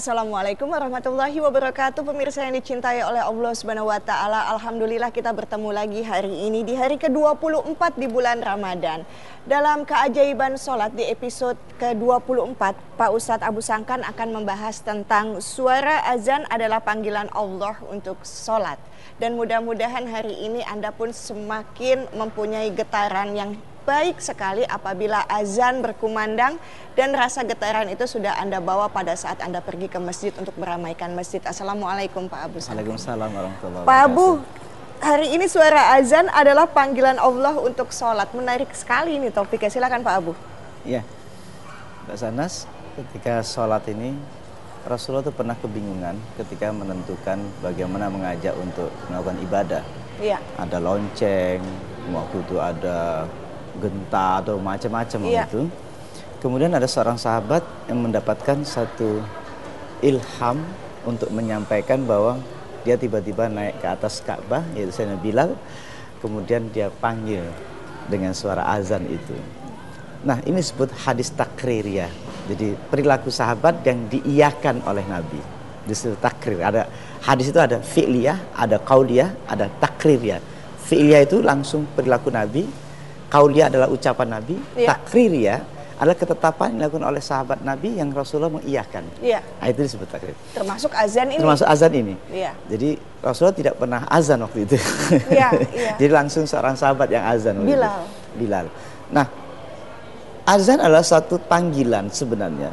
Assalamualaikum warahmatullahi wabarakatuh. Pemirsa yang dicintai oleh Allah subhanahu wa ta'ala Alhamdulillah kita bertemu lagi hari ini Di hari ke-24 di bulan Ramadan. Dalam keajaiban sholat di episode ke-24 Pak Ustadz Abu Sangkan akan membahas tentang Suara azan adalah panggilan Allah untuk sholat. Dan mudah-mudahan hari ini Anda pun semakin mempunyai getaran yang baik sekali apabila azan berkumandang dan rasa getaran itu sudah Anda bawa pada saat Anda pergi ke masjid untuk meramaikan masjid. Assalamualaikum Pak Abu. Waalaikumsalam warahmatullahi wabarakatuh. Pak Abu, hari ini suara azan adalah panggilan Allah untuk sholat. Menarik sekali ini topiknya. Silakan Pak Abu. Iya, Mbak Sanas, ketika sholat ini Rasulullah itu pernah kebingungan ketika menentukan bagaimana mengajak untuk melakukan ibadah. Iya. Ada lonceng, waktu itu ada genta atau macam-macam Iya. itu. Kemudian ada seorang sahabat yang mendapatkan satu ilham untuk menyampaikan bahwa dia tiba-tiba naik ke atas Ka'bah yaitu Sayyidina Bilal kemudian dia panggil dengan suara azan itu. Nah, ini disebut hadis takririyah. Jadi perilaku sahabat yang diiyakan oleh Nabi. Disebut takrir. Ada hadis itu ada fi'liyah, ada qauliyah, ada takririyah. Fi'liyah itu langsung perilaku Nabi, qauliyah adalah ucapan Nabi, Iya. takririyah adalah ketetapan yang dilakukan oleh sahabat Nabi yang Rasulullah mengiyakan. Iya. Nah, itu disebut takrir. Termasuk azan ini. Termasuk azan ini. Iya. Jadi Rasulullah tidak pernah azan waktu itu. Iya, iya. Jadi langsung seorang sahabat yang azan. waktu itu. Bilal. Bilal. Nah, azan adalah satu panggilan sebenarnya.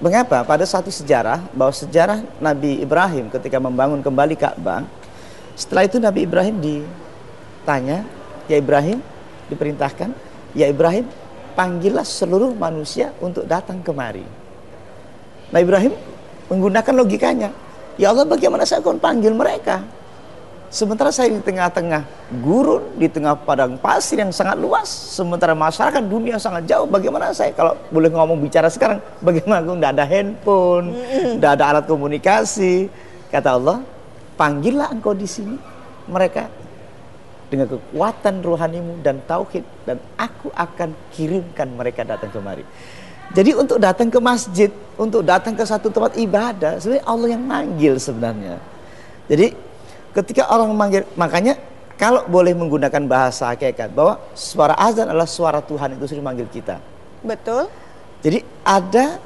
Mengapa? Pada satu sejarah bahwa sejarah Nabi Ibrahim ketika membangun kembali Ka'bah, setelah itu Nabi Ibrahim ditanya, "Ya Ibrahim, diperintahkan, ya Ibrahim, panggillah seluruh manusia untuk datang kemari." Nah Ibrahim menggunakan logikanya. Ya Allah bagaimana saya akan panggil mereka? Sementara saya di tengah-tengah gurun, di tengah padang pasir yang sangat luas. Sementara masyarakat dunia sangat jauh. Bagaimana saya kalau boleh ngomong bicara sekarang. Bagaimana aku tidak ada handphone, tidak ada alat komunikasi. Kata Allah, panggillah engkau di sini mereka dengan kekuatan rohanimu dan tauhid dan aku akan kirimkan mereka datang kemari. Jadi untuk datang ke masjid, untuk datang ke satu tempat ibadah, sebenarnya Allah yang manggil sebenarnya. Jadi ketika orang memanggil, makanya kalau boleh menggunakan bahasa hakikat bahwa suara azan adalah suara Tuhan itu sudah manggil kita. Betul. Jadi ada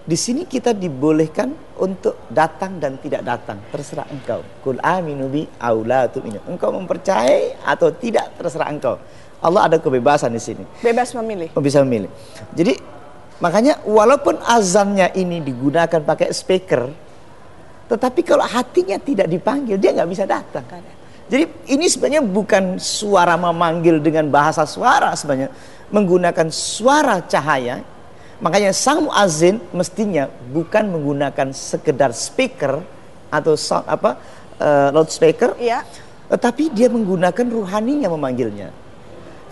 di sini kita dibolehkan untuk datang dan tidak datang, terserah engkau. Kul aminu bi aula tu'minu. Engkau mempercayai atau tidak terserah engkau. Allah ada kebebasan di sini. Bebas memilih. Oh, bisa memilih. Jadi makanya walaupun azannya ini digunakan pakai speaker, tetapi kalau hatinya tidak dipanggil dia nggak bisa datang. Jadi ini sebenarnya bukan suara memanggil dengan bahasa suara sebenarnya menggunakan suara cahaya. Makanya sang muazin mestinya bukan menggunakan sekedar speaker atau sound apa eh, loudspeaker, Iya. tetapi dia menggunakan ruhaninya memanggilnya.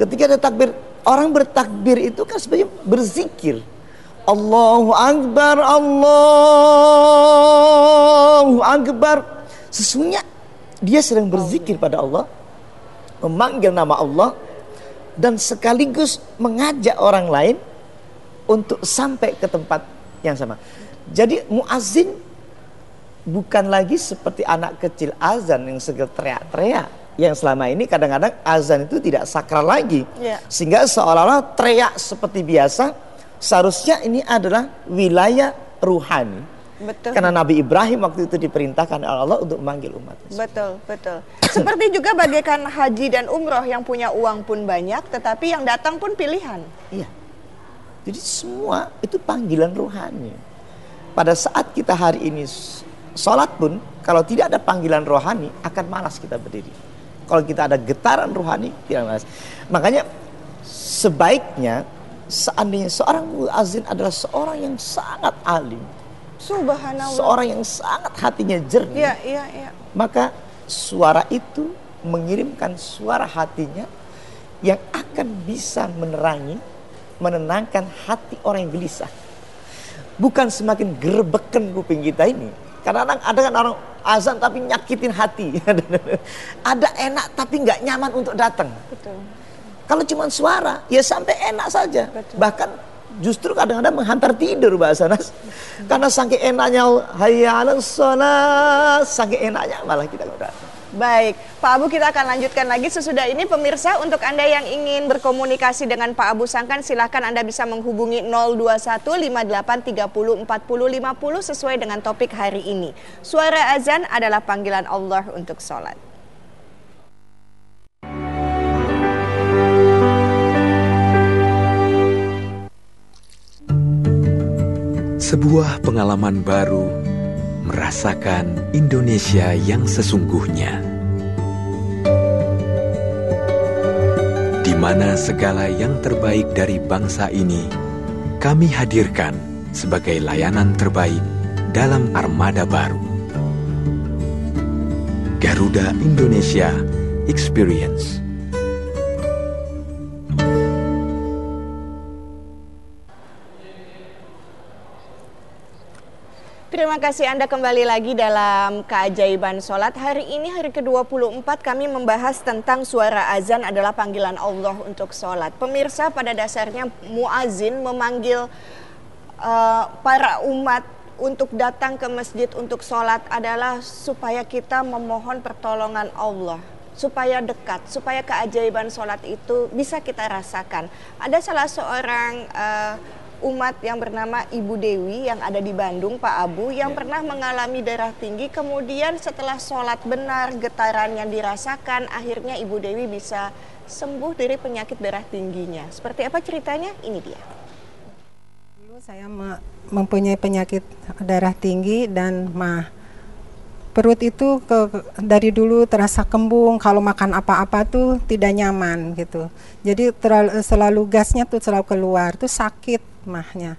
Ketika ada takbir, orang bertakbir itu kan sebenarnya berzikir. Allahu Akbar, Allahu Akbar. Sesungguhnya dia sedang berzikir pada Allah, memanggil nama Allah, dan sekaligus mengajak orang lain untuk sampai ke tempat yang sama. Jadi muazin bukan lagi seperti anak kecil azan yang segera teriak-teriak. Yang selama ini kadang-kadang azan itu tidak sakral lagi. Iya. Sehingga seolah-olah teriak seperti biasa. Seharusnya ini adalah wilayah ruhani. Betul. Karena Nabi Ibrahim waktu itu diperintahkan oleh Allah untuk memanggil umat. Betul, betul. Seperti juga bagaikan haji dan umroh yang punya uang pun banyak, tetapi yang datang pun pilihan. Iya. Jadi semua itu panggilan rohani. Pada saat kita hari ini sholat pun, kalau tidak ada panggilan rohani, akan malas kita berdiri. Kalau kita ada getaran rohani, tidak malas. Makanya sebaiknya seandainya seorang muazin adalah seorang yang sangat alim, Subhanallah. seorang yang sangat hatinya jernih, Iya, iya, iya. maka suara itu mengirimkan suara hatinya yang akan bisa menerangi, menenangkan hati orang yang gelisah. Bukan semakin gerbeken kuping kita ini. Kadang-kadang ada kan orang azan tapi nyakitin hati. ada enak tapi nggak nyaman untuk datang. Betul. Kalau cuma suara, ya sampai enak saja. Betul. Bahkan justru kadang-kadang menghantar tidur Mbak Sanas. Karena saking enaknya hayya salat, saking enaknya malah kita udah. Baik, Pak Abu kita akan lanjutkan lagi sesudah ini pemirsa untuk Anda yang ingin berkomunikasi dengan Pak Abu Sangkan silahkan Anda bisa menghubungi 02158304050 sesuai dengan topik hari ini. Suara azan adalah panggilan Allah untuk sholat. Sebuah pengalaman baru merasakan Indonesia yang sesungguhnya. Di mana segala yang terbaik dari bangsa ini kami hadirkan sebagai layanan terbaik dalam armada baru. Garuda Indonesia Experience Terima kasih Anda kembali lagi dalam keajaiban sholat. Hari ini hari ke-24 kami membahas tentang suara azan adalah panggilan Allah untuk sholat. Pemirsa pada dasarnya muazin memanggil uh, para umat untuk datang ke masjid untuk sholat adalah supaya kita memohon pertolongan Allah supaya dekat, supaya keajaiban sholat itu bisa kita rasakan. Ada salah seorang uh, umat yang bernama Ibu Dewi yang ada di Bandung, Pak Abu, yang ya. pernah mengalami darah tinggi. Kemudian setelah sholat benar, getaran yang dirasakan, akhirnya Ibu Dewi bisa sembuh dari penyakit darah tingginya. Seperti apa ceritanya? Ini dia. Dulu saya mempunyai penyakit darah tinggi dan mah perut itu ke, dari dulu terasa kembung kalau makan apa-apa tuh tidak nyaman gitu jadi terlalu, selalu gasnya tuh selalu keluar tuh sakit mahnya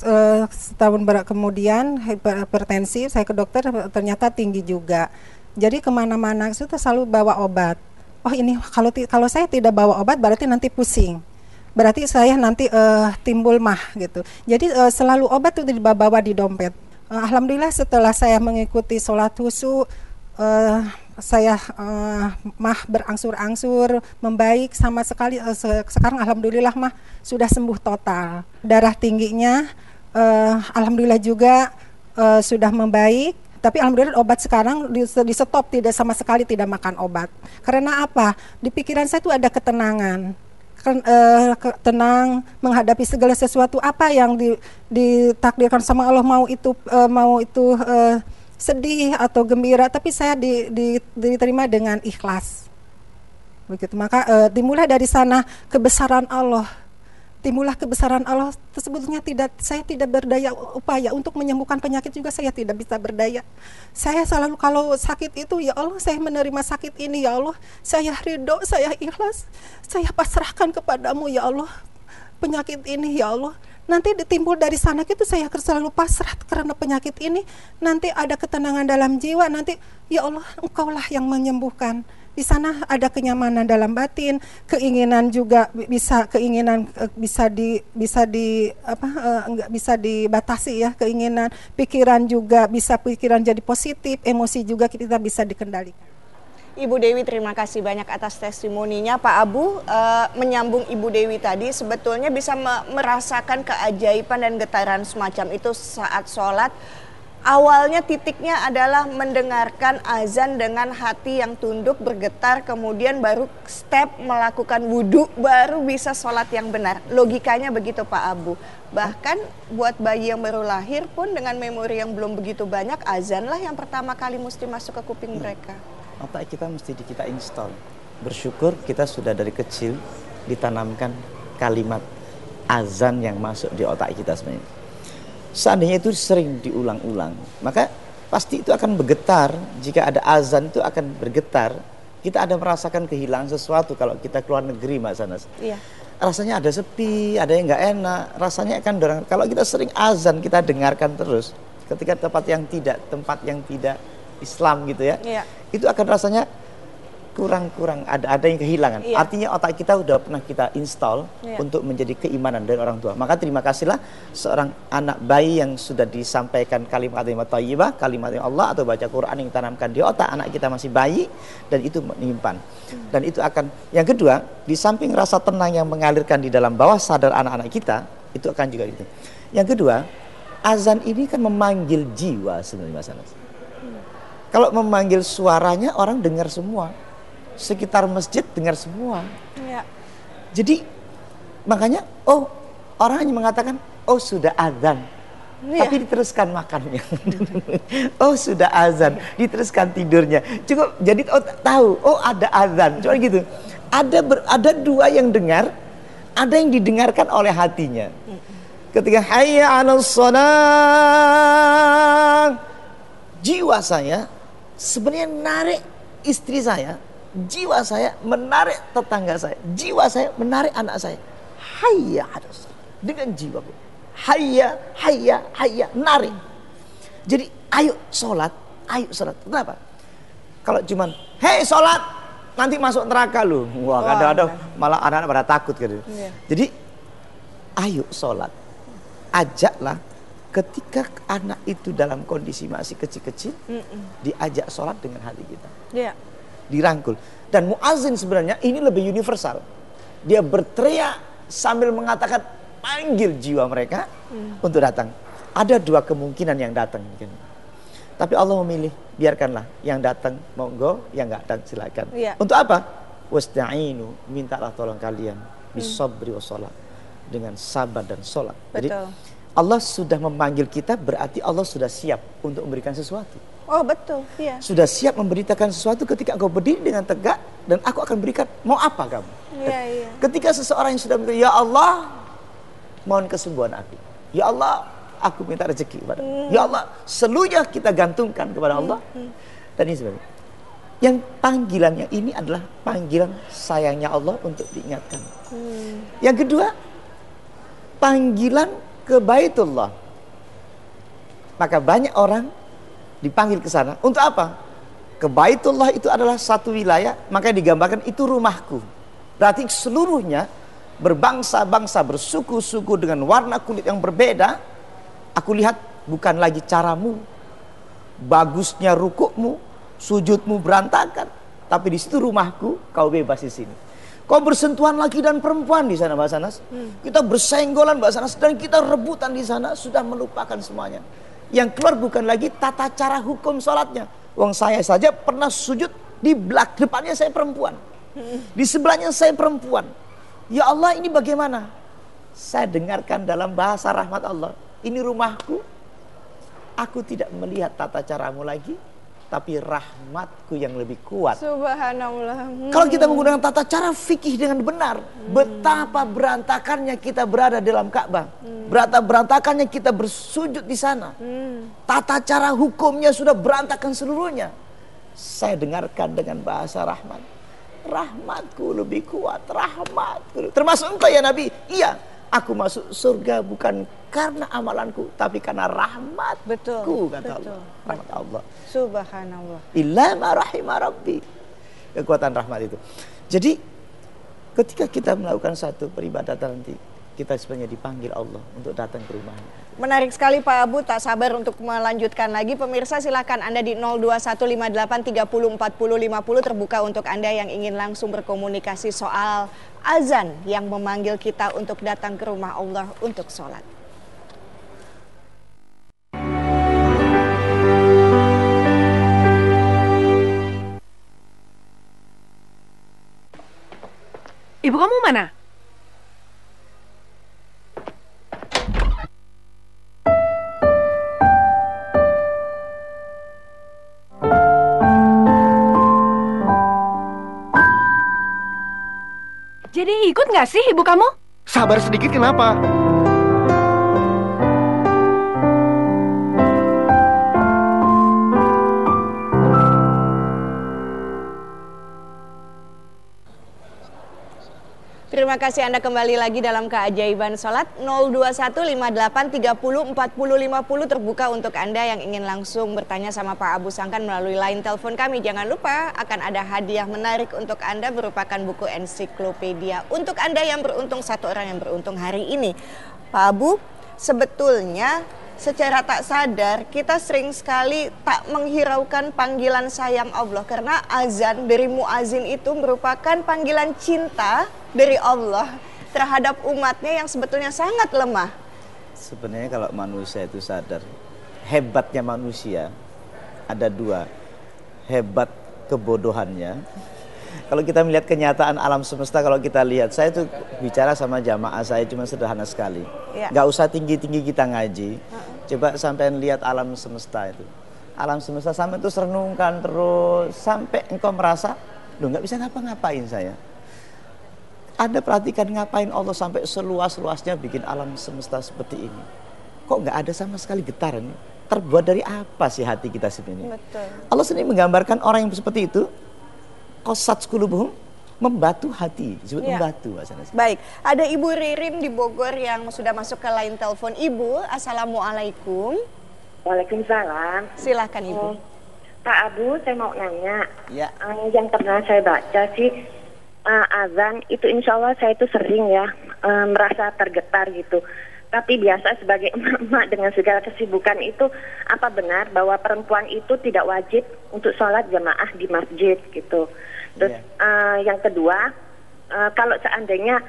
uh, setahun ber kemudian hipertensi saya ke dokter ternyata tinggi juga. Jadi ke mana-mana itu selalu bawa obat. Oh ini kalau kalau saya tidak bawa obat berarti nanti pusing. Berarti saya nanti uh, timbul mah gitu. Jadi uh, selalu obat itu dibawa di dompet. Alhamdulillah setelah saya mengikuti sholat husu, uh, saya uh, mah berangsur-angsur membaik sama sekali. Uh, sekarang alhamdulillah mah sudah sembuh total. Darah tingginya, uh, alhamdulillah juga uh, sudah membaik. Tapi alhamdulillah obat sekarang di, di stop tidak sama sekali tidak makan obat. Karena apa? Di pikiran saya itu ada ketenangan tenang menghadapi segala sesuatu apa yang di, ditakdirkan sama Allah mau itu mau itu sedih atau gembira tapi saya di, di, diterima dengan ikhlas. Begitu. Maka uh, dimulai dari sana kebesaran Allah. Timbullah kebesaran Allah tersebutnya tidak saya tidak berdaya upaya untuk menyembuhkan penyakit juga saya tidak bisa berdaya. Saya selalu kalau sakit itu ya Allah saya menerima sakit ini ya Allah. Saya ridho saya ikhlas. Saya pasrahkan kepadamu ya Allah penyakit ini ya Allah. Nanti ditimbul dari sana itu saya selalu pasrah karena penyakit ini. Nanti ada ketenangan dalam jiwa nanti ya Allah engkaulah yang menyembuhkan. Di sana ada kenyamanan dalam batin, keinginan juga bisa keinginan eh, bisa di bisa di apa uh, enggak bisa dibatasi ya keinginan, pikiran juga bisa pikiran jadi positif, emosi juga kita bisa dikendalikan. Ibu Dewi terima kasih banyak atas testimoninya Pak Abu uh, menyambung Ibu Dewi tadi sebetulnya bisa me merasakan keajaiban dan getaran semacam itu saat sholat Awalnya titiknya adalah mendengarkan azan dengan hati yang tunduk bergetar, kemudian baru step melakukan wudhu, baru bisa sholat yang benar. Logikanya begitu Pak Abu. Bahkan buat bayi yang baru lahir pun dengan memori yang belum begitu banyak, azan lah yang pertama kali mesti masuk ke kuping mereka. Otak kita mesti kita install. Bersyukur kita sudah dari kecil ditanamkan kalimat azan yang masuk di otak kita sebenarnya seandainya itu sering diulang-ulang, maka pasti itu akan bergetar. Jika ada azan itu akan bergetar. Kita ada merasakan kehilangan sesuatu kalau kita keluar negeri, Mbak Sanas. Iya. Rasanya ada sepi, ada yang nggak enak. Rasanya akan dorong. Kalau kita sering azan, kita dengarkan terus. Ketika tempat yang tidak, tempat yang tidak Islam gitu ya, iya. itu akan rasanya kurang-kurang ada ada yang kehilangan. Iya. Artinya otak kita udah pernah kita install iya. untuk menjadi keimanan dari orang tua. Maka terima kasihlah seorang anak bayi yang sudah disampaikan kalimat-kalimat thayyibah, kalimat Allah atau baca Quran yang ditanamkan di otak anak kita masih bayi dan itu menyimpan. Hmm. Dan itu akan yang kedua, di samping rasa tenang yang mengalirkan di dalam bawah sadar anak-anak kita, Itu akan juga gitu. Yang kedua, azan ini kan memanggil jiwa sebenarnya Mas Anas. Kalau memanggil suaranya orang dengar semua. Sekitar masjid dengar semua. Ya. Jadi makanya oh orang hanya mengatakan oh sudah azan. Iya. Tapi diteruskan makannya. oh sudah azan, diteruskan tidurnya. Cukup jadi oh tahu, oh ada azan. Cuma gitu. Ada ber- ada dua yang dengar, ada yang didengarkan oleh hatinya. Ketika hayya 'alas jiwa saya sebenarnya narik istri saya, jiwa saya menarik tetangga saya, jiwa saya menarik anak saya. Hayya shalah dengan jiwaku. Hayya, hayya, hayya, narik. Jadi ayo sholat, ayo sholat. Kenapa? Kalau cuman, hei sholat, nanti masuk neraka lu. Wah, kadang-kadang malah anak-anak pada takut gitu. Iya. Jadi ayo sholat, ajaklah ketika anak itu dalam kondisi masih kecil-kecil, diajak sholat dengan hati kita Ya. dirangkul. Dan muazin sebenarnya ini lebih universal. Dia berteriak sambil mengatakan panggil jiwa mereka untuk datang. Ada dua kemungkinan yang datang mungkin. Tapi Allah memilih biarkanlah yang datang monggo, yang nggak datang silakan. Iya. Untuk apa? Wasta'inu, mintalah tolong kalian bisabri wassalat dengan sabar dan sholat. Jadi Betul. Allah sudah memanggil kita berarti Allah sudah siap untuk memberikan sesuatu. Oh betul, iya. sudah siap memberitakan sesuatu ketika engkau berdiri dengan tegak dan aku akan berikan mau apa kamu? Iya, iya. ketika seseorang yang sudah minta ya Allah mohon kesembuhan aku. Ya Allah aku minta rezeki kepada ya Allah seluruhnya kita gantungkan kepada Allah. Dan ini sebagainya yang panggilan yang ini adalah panggilan sayangnya Allah untuk diingatkan. Yang kedua panggilan ke Baitullah maka banyak orang dipanggil ke sana. Untuk apa? Ke Baitullah itu adalah satu wilayah, maka digambarkan itu rumahku. Berarti seluruhnya berbangsa-bangsa, bersuku-suku dengan warna kulit yang berbeda. Aku lihat bukan lagi caramu, bagusnya rukukmu, sujudmu berantakan. Tapi di situ rumahku, kau bebas di sini. Kau bersentuhan laki dan perempuan di sana, Mbak Sanas. Kita bersenggolan, Mbak Sanas, dan kita rebutan di sana sudah melupakan semuanya. Yang keluar bukan lagi tata cara hukum sholatnya. Wong saya saja pernah sujud di belak depannya saya perempuan, di sebelahnya saya perempuan. Ya Allah ini bagaimana? Saya dengarkan dalam bahasa rahmat Allah. Ini rumahku. Aku tidak melihat tata caramu lagi, tapi rahmatku yang lebih kuat. Subhanallah. Hmm. Kalau kita menggunakan tata cara fikih dengan benar, betapa berantakannya kita berada dalam Ka'bah. Berata berantakannya kita bersujud di sana. Tata cara hukumnya sudah berantakan seluruhnya. Saya dengarkan dengan bahasa rahmat. Rahmatku lebih kuat, rahmatku. Termasuk engkau ya Nabi. Iya, aku masuk surga bukan karena amalanku, tapi karena rahmatku Betul, kata betul. Allah. Rahmat Allah Subhanallah. illa ma rahima rabbi. Kekuatan rahmat itu. Jadi ketika kita melakukan satu peribadatan nanti kita sebenarnya dipanggil Allah untuk datang ke rumahnya. Menarik sekali Pak Abu, tak sabar untuk melanjutkan lagi. Pemirsa silakan Anda di 02158304050 terbuka untuk Anda yang ingin langsung berkomunikasi soal azan yang memanggil kita untuk datang ke rumah Allah untuk sholat. Ibu kamu mana? Jadi ikut nggak sih ibu kamu? Sabar sedikit kenapa? Terima kasih Anda kembali lagi dalam keajaiban sholat 02158304050 terbuka untuk Anda yang ingin langsung bertanya sama Pak Abu Sangkan melalui line telepon kami. Jangan lupa akan ada hadiah menarik untuk Anda berupakan buku ensiklopedia untuk Anda yang beruntung satu orang yang beruntung hari ini. Pak Abu, sebetulnya secara tak sadar kita sering sekali tak menghiraukan panggilan sayang Allah karena azan dari muazin itu merupakan panggilan cinta dari Allah terhadap umatnya yang sebetulnya sangat lemah. Sebenarnya kalau manusia itu sadar, hebatnya manusia ada dua. Hebat kebodohannya. Kalau kita melihat kenyataan alam semesta, kalau kita lihat, saya tuh bicara sama jamaah saya cuma sederhana sekali. Ya. Nggak usah tinggi-tinggi kita ngaji. Coba sampai lihat alam semesta itu. Alam semesta sampai itu renungkan terus sampai engkau merasa, lu nggak bisa ngapa-ngapain saya. Ada perhatikan ngapain Allah sampai seluas-luasnya bikin alam semesta seperti ini. Kok nggak ada sama sekali getaran? Terbuat dari apa sih hati kita sebenarnya? Betul. Allah sendiri menggambarkan orang yang seperti itu, kosat skulubuhum, membatu hati, disebut Ya. membatu bahasa Baik, ada Ibu Ririn di Bogor yang sudah masuk ke line telepon. Ibu, Assalamualaikum. Waalaikumsalam. Silahkan Ibu. Oh, Pak Abu, saya mau nanya. Ya. Eh, yang pernah saya baca sih eh, azan itu insya Allah saya itu sering ya eh, merasa tergetar gitu. Tapi biasa sebagai emak-emak dengan segala kesibukan itu apa benar bahwa perempuan itu tidak wajib untuk sholat jamaah di masjid gitu. Terus eh, yang kedua eh, kalau seandainya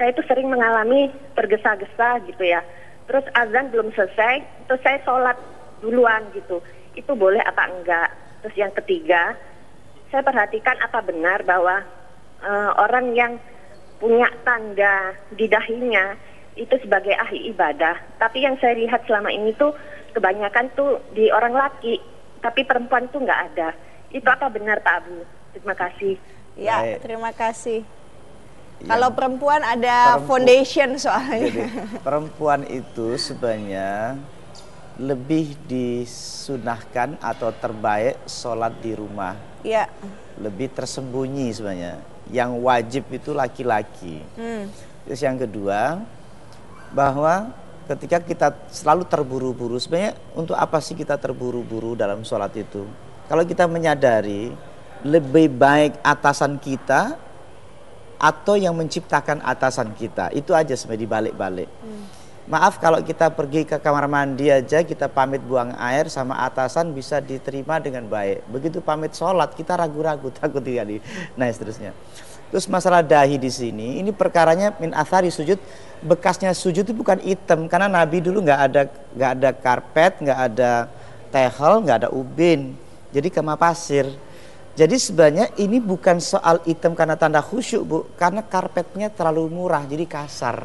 saya itu sering mengalami tergesa-gesa gitu ya. Terus azan belum selesai, terus saya sholat duluan gitu. Itu boleh apa enggak? Terus yang ketiga, saya perhatikan apa benar bahwa eh, orang yang punya tanda di dahinya itu sebagai ahli ibadah. Tapi yang saya lihat selama ini tuh kebanyakan tuh di orang laki, tapi perempuan tuh nggak ada. Itu apa benar Pak Abu? Terima kasih. Ya, Baik. terima kasih. Ya. Kalau perempuan ada Perempu- foundation soalnya. Jadi perempuan itu sebenarnya lebih disunahkan atau terbaik sholat di rumah. ya. Lebih tersembunyi sebenarnya. Yang wajib itu laki-laki. Hmm. Terus yang kedua, bahwa ketika kita selalu terburu-buru, sebenarnya untuk apa sih kita terburu-buru dalam sholat itu? Kalau kita menyadari lebih baik atasan kita atau yang menciptakan atasan kita, itu aja sebenarnya dibalik-balik. Maaf kalau kita pergi ke kamar mandi aja kita pamit buang air sama atasan bisa diterima dengan baik. Begitu pamit sholat kita ragu-ragu takut tidak di. Nah seterusnya. Terus masalah dahi di sini ini perkaranya min athari sujud bekasnya sujud itu bukan hitam karena Nabi dulu nggak ada nggak ada karpet nggak ada tehel nggak ada ubin jadi kema pasir. Jadi sebenarnya ini bukan soal hitam karena tanda khusyuk bu, karena karpetnya terlalu murah jadi kasar.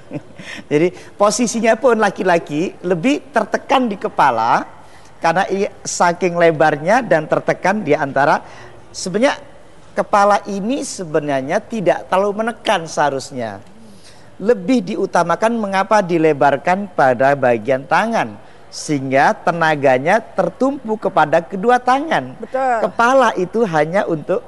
jadi posisinya pun laki-laki lebih tertekan di kepala karena i- saking lebarnya dan tertekan di antara sebenarnya kepala ini sebenarnya tidak terlalu menekan seharusnya. Lebih diutamakan mengapa dilebarkan pada bagian tangan sehingga tenaganya tertumpu kepada kedua tangan. Betul. Kepala itu hanya untuk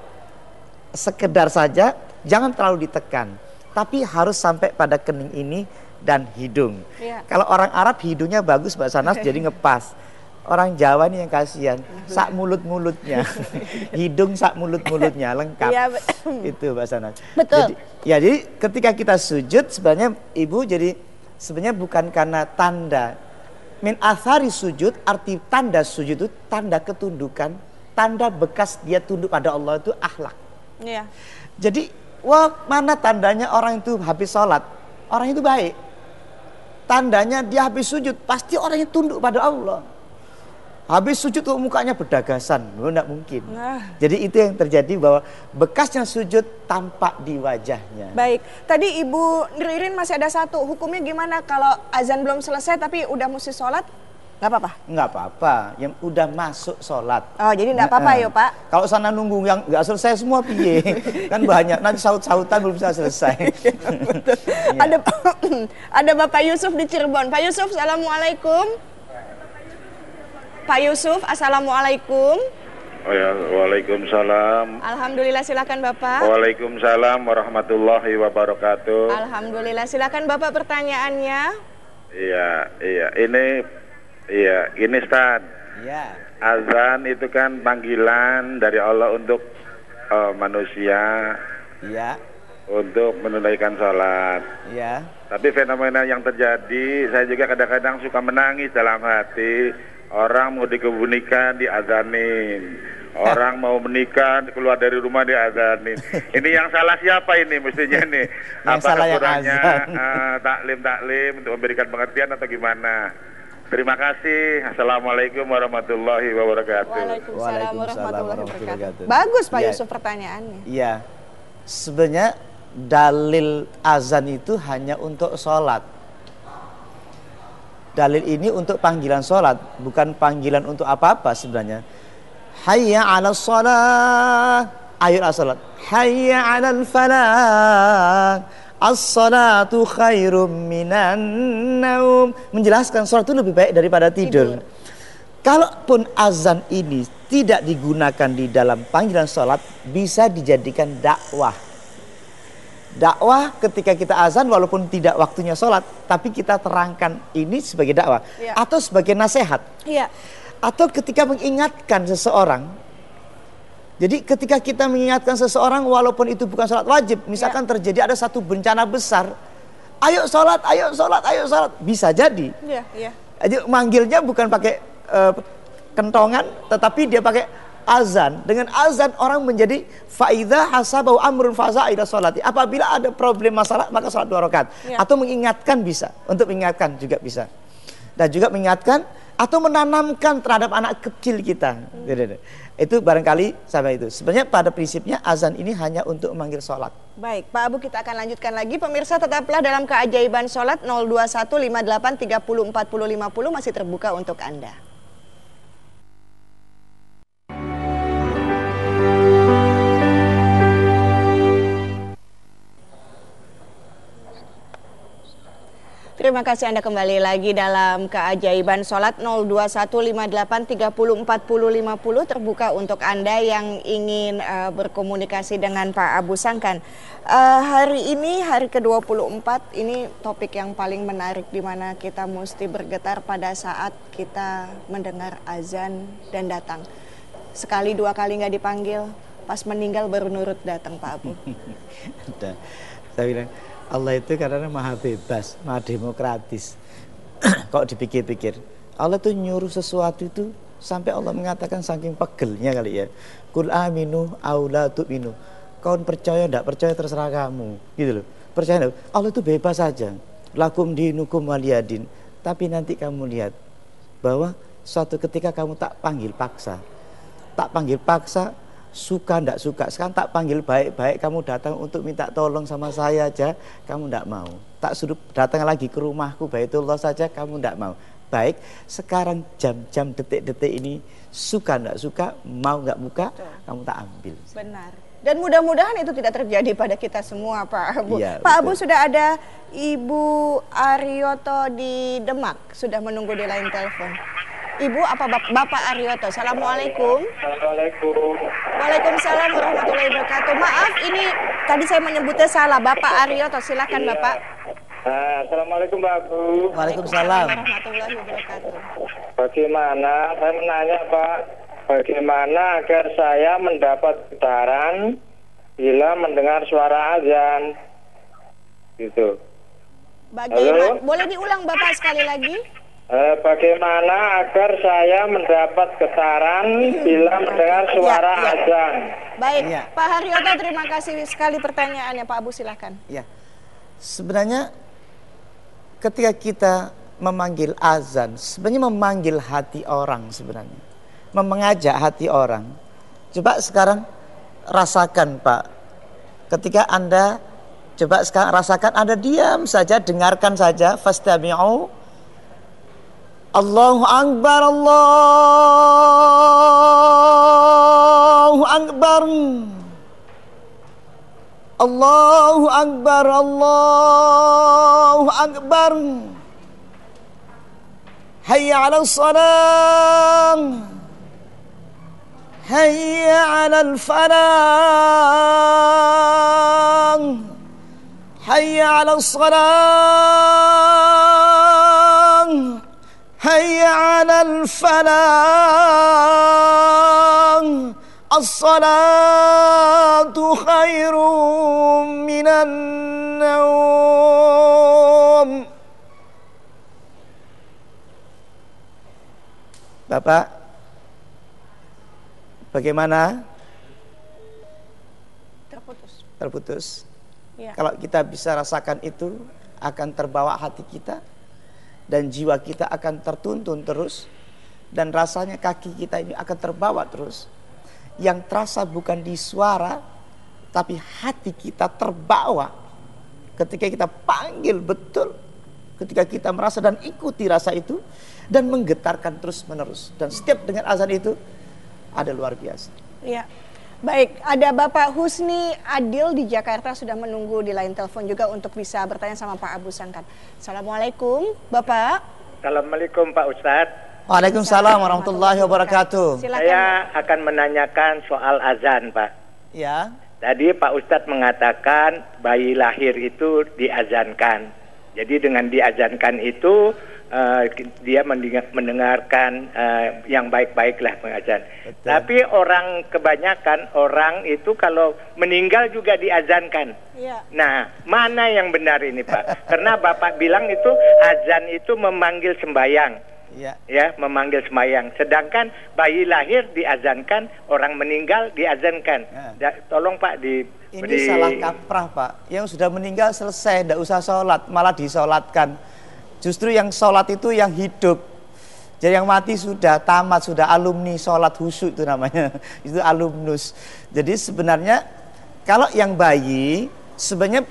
sekedar saja, jangan terlalu ditekan. Tapi harus sampai pada kening ini dan hidung. Iya. Kalau orang Arab hidungnya bagus Mbak Sanas jadi ngepas. Orang Jawa ini yang kasihan, sak mulut-mulutnya. Hidung sak mulut-mulutnya lengkap. Iya, be- Itu Mbak Sanas. Betul. Jadi, ya jadi ketika kita sujud sebenarnya Ibu jadi sebenarnya bukan karena tanda min athari sujud arti tanda sujud itu tanda ketundukan, tanda bekas dia tunduk pada Allah itu akhlak. Iya. Jadi, wah mana tandanya orang itu habis sholat? Orang itu baik. Tandanya dia habis sujud, pasti orang itu tunduk pada Allah. Habis sujud kok mukanya berdagasan, oh, enggak mungkin. Nah. Jadi itu yang terjadi bahwa bekasnya sujud tampak di wajahnya. Baik, tadi Ibu Ririn masih ada satu. Hukumnya gimana kalau azan belum selesai tapi udah mesti sholat? Nggak apa-apa? Enggak apa-apa, yang udah masuk sholat. Oh, jadi nggak apa-apa ya, Pak? Kalau sana nunggu yang nggak selesai semua piye? kan banyak, nanti saut-sautan belum bisa selesai. Iya. Ada ada Bapak Yusuf di Cirebon. Pak Yusuf, Assalamualaikum. Pak Yusuf, Assalamualaikum. Oh ya, Waalaikumsalam. Alhamdulillah, silakan Bapak. Waalaikumsalam warahmatullahi wabarakatuh. Alhamdulillah, silakan Bapak pertanyaannya. Iya, iya. Ini, iya, ini Ustaz. Iya. Azan itu kan panggilan dari Allah untuk eh, manusia Iya. untuk menunaikan sholat. Iya. Tapi fenomena yang terjadi, saya juga kadang-kadang suka menangis dalam hati. Orang mau dikebumikan diazanin. Orang mau menikah keluar dari rumah diazanin. Ini yang salah siapa ini mestinya nih? Yang Apa salah yang kurangnya azan. eh, taklim taklim untuk memberikan pengertian atau gimana? Terima kasih. Assalamualaikum warahmatullahi wabarakatuh. Waalaikumsalam Waalaikumsalam warahmatullahi warahmatullahi wabarakatuh. Bagus Pak Iya. Yusuf pertanyaannya. Iya, sebenarnya dalil azan itu hanya untuk sholat. Dalil ini untuk panggilan sholat, bukan panggilan untuk apa-apa sebenarnya. Hayya ala sholat, ayo ala sholat. Hayya ala falah, as-salatu khairum minan naum. Menjelaskan sholat itu lebih baik daripada tidur. Kalaupun azan ini tidak digunakan di dalam panggilan sholat, bisa dijadikan dakwah. Dakwah ketika kita azan walaupun tidak waktunya sholat, tapi kita terangkan ini sebagai dakwah. Iya. Atau sebagai nasihat. Iya. Atau ketika mengingatkan seseorang. Jadi ketika kita mengingatkan seseorang walaupun itu bukan sholat wajib. Misalkan terjadi ada satu bencana besar. Ayo sholat, ayo sholat, ayo sholat. Bisa jadi. Iya, iya. Jadi manggilnya bukan pakai eh, kentongan, tetapi dia pakai azan. Dengan azan orang menjadi faida hasabau amrun faza ila sholati. Apabila ada problem masalah maka sholat dua rakaat. Ya. Atau mengingatkan bisa. Untuk mengingatkan juga bisa. Dan juga mengingatkan atau menanamkan terhadap anak kecil kita. Gitu, gitu. Itu barangkali sampai itu. Sebenarnya pada prinsipnya azan ini hanya untuk memanggil sholat. Baik, Pak Abu kita akan lanjutkan lagi. Pemirsa tetaplah dalam keajaiban sholat 021 58 30 40 50 masih terbuka untuk Anda. Terima kasih Anda kembali lagi dalam keajaiban sholat 02158304050 terbuka untuk Anda yang ingin eh, berkomunikasi dengan Pak Abu Sangkan. Eh, hari ini hari ke-24 ini topik yang paling menarik di mana kita mesti bergetar pada saat kita mendengar azan dan datang. Sekali dua kali nggak dipanggil, pas meninggal baru nurut datang Pak Abu. Saya bilang Allah itu karena maha bebas, maha demokratis. Kok dipikir-pikir, Allah tuh nyuruh sesuatu itu sampai Allah mengatakan saking pegelnya kali ya. Kul aminu aula tu'minu. Kau percaya enggak percaya terserah kamu. Gitu loh. Percaya enggak? Allah itu bebas saja. Lakum dinukum waliyadin. Tapi nanti kamu lihat bahwa suatu ketika kamu tak panggil paksa. Tak panggil paksa, suka ndak suka sekarang tak panggil baik-baik kamu datang untuk minta tolong sama saya aja kamu ndak mau tak suruh datang lagi ke rumahku Baitullah saja kamu ndak mau baik sekarang jam-jam detik-detik ini suka ndak suka mau nggak buka kamu tak ambil Benar. Dan mudah-mudahan itu tidak terjadi pada kita semua, Pak Abu. Iya, Pak betul. Abu sudah ada Ibu Aryoto di Demak, sudah menunggu di line telepon. Ibu apa Bap- Bapak Aryoto? Assalamualaikum. Assalamualaikum. Waalaikumsalam warahmatullahi wabarakatuh. Maaf, ini tadi saya menyebutnya salah. Bapak Aryoto, silakan Bapak. Nah, Assalamualaikum Pak Abu. Waalaikumsalam warahmatullahi wabarakatuh. Bagaimana, saya menanya Pak, bagaimana agar saya mendapat getaran bila mendengar suara azan? Gitu. Bagaimana? Halo? Boleh diulang Bapak sekali lagi? Eh, bagaimana agar saya mendapat getaran bila mendengar suara iya. azan? Baik, Iya. Pak Haryoto terima kasih sekali pertanyaannya Pak Abu silakan. ya sebenarnya ketika kita memanggil azan sebenarnya memanggil hati orang sebenarnya mengajak hati orang coba sekarang rasakan Pak ketika Anda coba sekarang rasakan Anda diam saja dengarkan saja fastami'u Allahu Akbar Allahu Akbar Allahu Akbar Allahu Akbar Hayya 'ala salam Hayya 'ala falah Hayya 'ala salam Hayya 'ala falah الصلاة خير من النوم Bapak Bagaimana? Terputus. Terputus. Ya. Kalau kita bisa rasakan itu, akan terbawa hati kita Dan jiwa kita akan tertuntun terus dan rasanya kaki kita ini akan terbawa terus. Yang terasa bukan di suara, tapi hati kita terbawa ketika kita panggil betul, ketika kita merasa dan ikuti rasa itu dan menggetarkan terus menerus. Dan setiap dengan azan itu ada luar biasa. Ya. Baik, ada Bapak Husni Adil di Jakarta sudah menunggu di line telepon juga untuk bisa bertanya sama Pak Abu Sangkan. Assalamualaikum, Bapak. Assalamualaikum Pak Ustadz. Waalaikumsalam warahmatullahi wabarakatuh. Silakan. Saya akan menanyakan soal azan Pak. Ya. Tadi Pak Ustadz mengatakan bayi lahir itu diazankan. Jadi dengan diazankan itu eh, dia mendengar- mendengarkan eh, yang baik-baiklah pengazan. Betul. Tapi orang kebanyakan orang itu kalau meninggal juga diazankan. Ya. Nah, mana yang benar ini Pak? Karena Bapak bilang itu azan itu memanggil sembayang Ya. ya memanggil semayang. Sedangkan bayi lahir diazankan, orang meninggal diazankan. Ya. Tolong Pak di Ini di- salah kaprah pak. Yang sudah meninggal selesai, tidak usah sholat, malah disolatkan. Justru yang sholat itu yang hidup. Jadi yang mati sudah tamat, sudah alumni sholat khusyuk itu namanya. itu alumnus. Jadi sebenarnya kalau yang bayi sebenarnya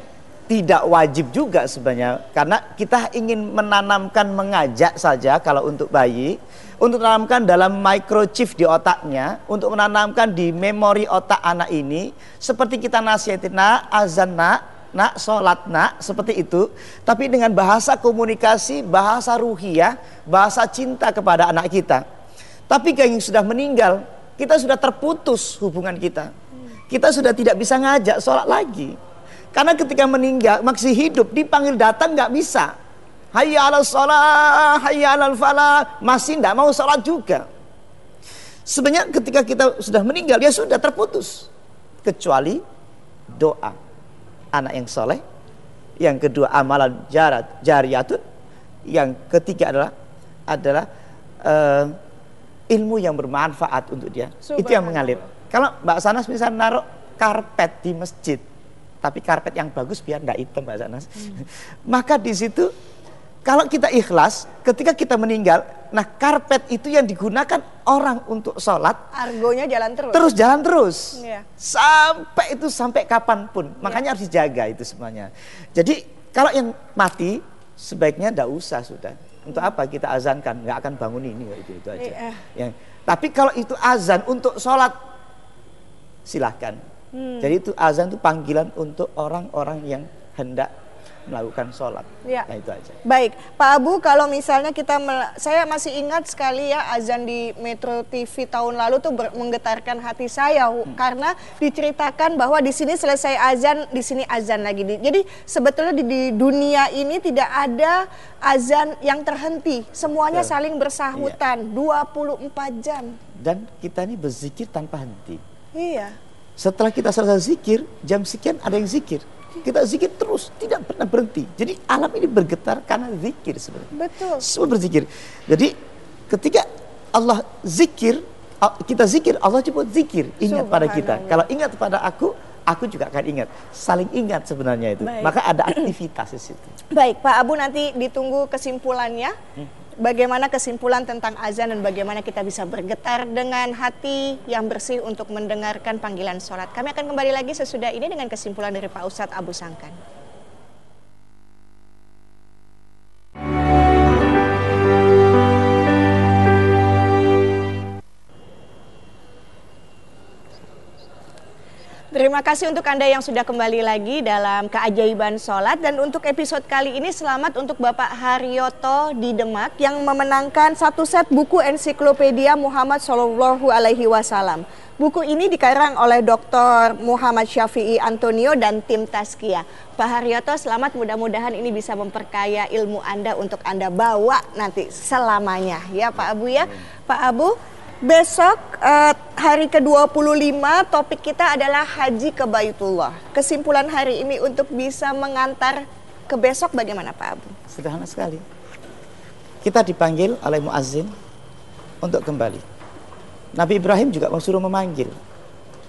tidak wajib juga sebenarnya karena kita ingin menanamkan mengajak saja kalau untuk bayi untuk menanamkan dalam microchip di otaknya untuk menanamkan di memori otak anak ini seperti kita nasihatin nak azan nak nak sholat nak seperti itu tapi dengan bahasa komunikasi bahasa ruhiyah bahasa cinta kepada anak kita tapi yang sudah meninggal kita sudah terputus hubungan kita kita sudah tidak bisa ngajak sholat lagi karena ketika meninggal masih hidup dipanggil datang nggak bisa. Hayya 'alal shalah, hayya 'alal falah, masih tidak mau sholat juga. Sebenarnya ketika kita sudah meninggal ya sudah terputus. Kecuali doa anak yang soleh, yang kedua amalan jarat jariyatun, yang ketiga adalah adalah eh, ilmu yang bermanfaat untuk dia. Itu yang mengalir. Kalau Mbak Sanas bisa naruh karpet di masjid, tapi karpet yang bagus biar tidak hitam Mbak Sanas. Maka di situ kalau kita ikhlas, ketika kita meninggal, nah karpet itu yang digunakan orang untuk sholat, Argonya jalan terus. terus jalan terus. Iya. Sampai itu sampai kapan pun. Makanya harus dijaga itu semuanya. Jadi kalau yang mati, sebaiknya tidak usah sudah. Untuk apa kita azankan? Nggak akan bangun ini itu itu aja. Iya. Yang, tapi kalau itu azan untuk sholat, silahkan. Hmm. Jadi itu azan itu panggilan untuk orang-orang yang hendak melakukan sholat. Ya. Nah itu aja. Baik, Pak Abu, kalau misalnya kita, saya masih ingat sekali ya azan di Metro TV tahun lalu tuh menggetarkan hati saya Hu, karena diceritakan bahwa di sini selesai azan, di sini azan lagi. Di- Jadi sebetulnya di, di dunia ini tidak ada azan yang terhenti, semuanya Betul. saling bersahutan 24 jam. Dan kita ini berzikir tanpa henti. Iya. Setelah kita selesai zikir, jam sekian ada yang zikir. Kita zikir terus, tidak pernah berhenti. Jadi alam ini bergetar karena zikir sebenarnya. Betul. Semua berzikir. Jadi ketika Allah zikir, kita zikir, Allah cepat zikir. Ingat pada kita. Kalau ingat pada aku, aku juga akan ingat. Saling ingat sebenarnya itu. Baik. Maka ada aktivitas di situ. Baik, Pak Abu nanti ditunggu kesimpulannya. Bagaimana kesimpulan tentang azan dan bagaimana kita bisa bergetar dengan hati yang bersih untuk mendengarkan panggilan sholat. Kami akan kembali lagi sesudah ini dengan kesimpulan dari Pak Ustadz Abu Sangkan. Terima kasih untuk Anda yang sudah kembali lagi dalam keajaiban sholat dan untuk episode kali ini selamat untuk Bapak Haryoto di Demak yang memenangkan satu set buku ensiklopedia Muhammad Shallallahu Alaihi Wasallam. Buku ini dikarang oleh Dr. Muhammad Syafi'i Antonio dan tim Taskia. Pak Haryoto selamat mudah-mudahan ini bisa memperkaya ilmu Anda untuk Anda bawa nanti selamanya ya Pak Abu ya. Pak Abu, Besok eh, hari ke-25 topik kita adalah haji ke Baitullah. Kesimpulan hari ini untuk bisa mengantar ke besok bagaimana Pak Abu? Sederhana sekali. Kita dipanggil oleh muazzin untuk kembali. Nabi Ibrahim juga suruh memanggil.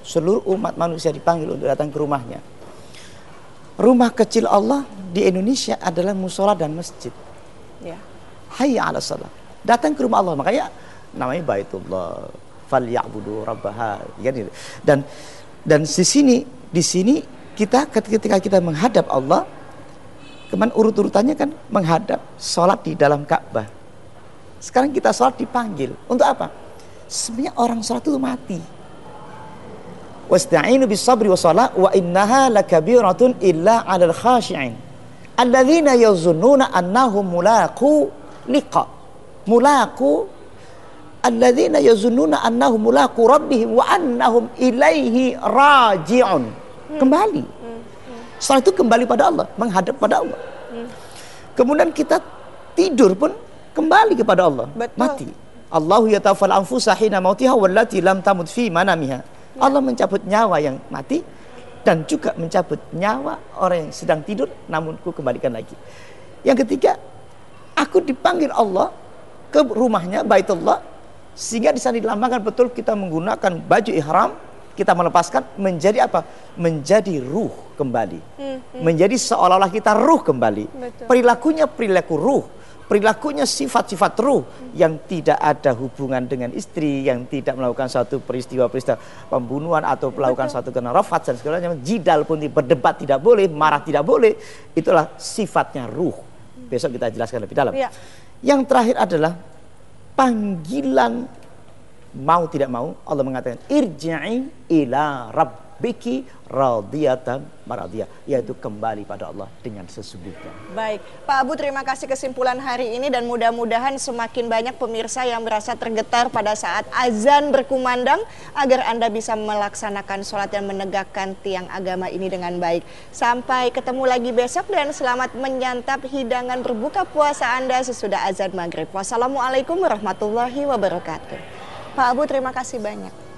Seluruh umat manusia dipanggil untuk datang ke rumahnya. Rumah kecil Allah di Indonesia adalah musola dan masjid. Ya. Hayya ala salat. Datang ke rumah Allah. Makanya namanya Baitullah. Falyabudu rabbaha. Ya, dan dan di sini di sini kita ketika kita menghadap Allah, kemudian urut-urutannya kan menghadap sholat di dalam Ka'bah. Sekarang kita sholat dipanggil. Untuk apa? Sebenarnya orang sholat itu mati wasta'inu bis sabri was salat wa innaha lakabiratun illa 'alal khashi'in alladzina yazunnuna annahum mulaqu liqa mulaqu alladzina yazunnuna annahum mulaqu rabbihim wa annahum ilaihi raji'un. Kembali. Setelah itu kembali pada Allah menghadap pada Allah. Kemudian kita tidur pun kembali kepada Allah. Betul. mati. Allahu yatawafal anfusa hina mautiha wallati lam tamut fi manamiha. Allah mencabut nyawa yang mati dan juga mencabut nyawa orang yang sedang tidur namun ku kembalikan lagi. Yang ketiga, aku dipanggil Allah ke rumahnya Baitullah sehingga di sana dilambangkan betul kita menggunakan baju ihram kita melepaskan menjadi apa? Menjadi ruh kembali. Hmm, hmm. Menjadi seolah-olah kita ruh kembali. Betul. Perilakunya perilaku ruh perilakunya sifat-sifat ruh yang tidak ada hubungan dengan istri, yang tidak melakukan satu peristiwa-peristiwa pembunuhan atau melakukan satu kena rafat dan segalanya, jidal pun berdebat tidak boleh, marah tidak boleh, itulah sifatnya ruh. Besok kita jelaskan lebih dalam. Ya. Yang terakhir adalah panggilan mau tidak mau Allah mengatakan irji'i ila rabbiki radiyatan maradiyah yaitu kembali pada Allah dengan sesungguhnya. Baik, Pak Abu terima kasih kesimpulan hari ini dan mudah-mudahan semakin banyak pemirsa yang merasa tergetar pada saat azan berkumandang agar Anda bisa melaksanakan sholat dan menegakkan tiang agama ini dengan baik. Sampai ketemu lagi besok dan selamat menyantap hidangan berbuka puasa Anda sesudah azan maghrib. Wassalamualaikum warahmatullahi wabarakatuh. Pak Abu terima kasih banyak.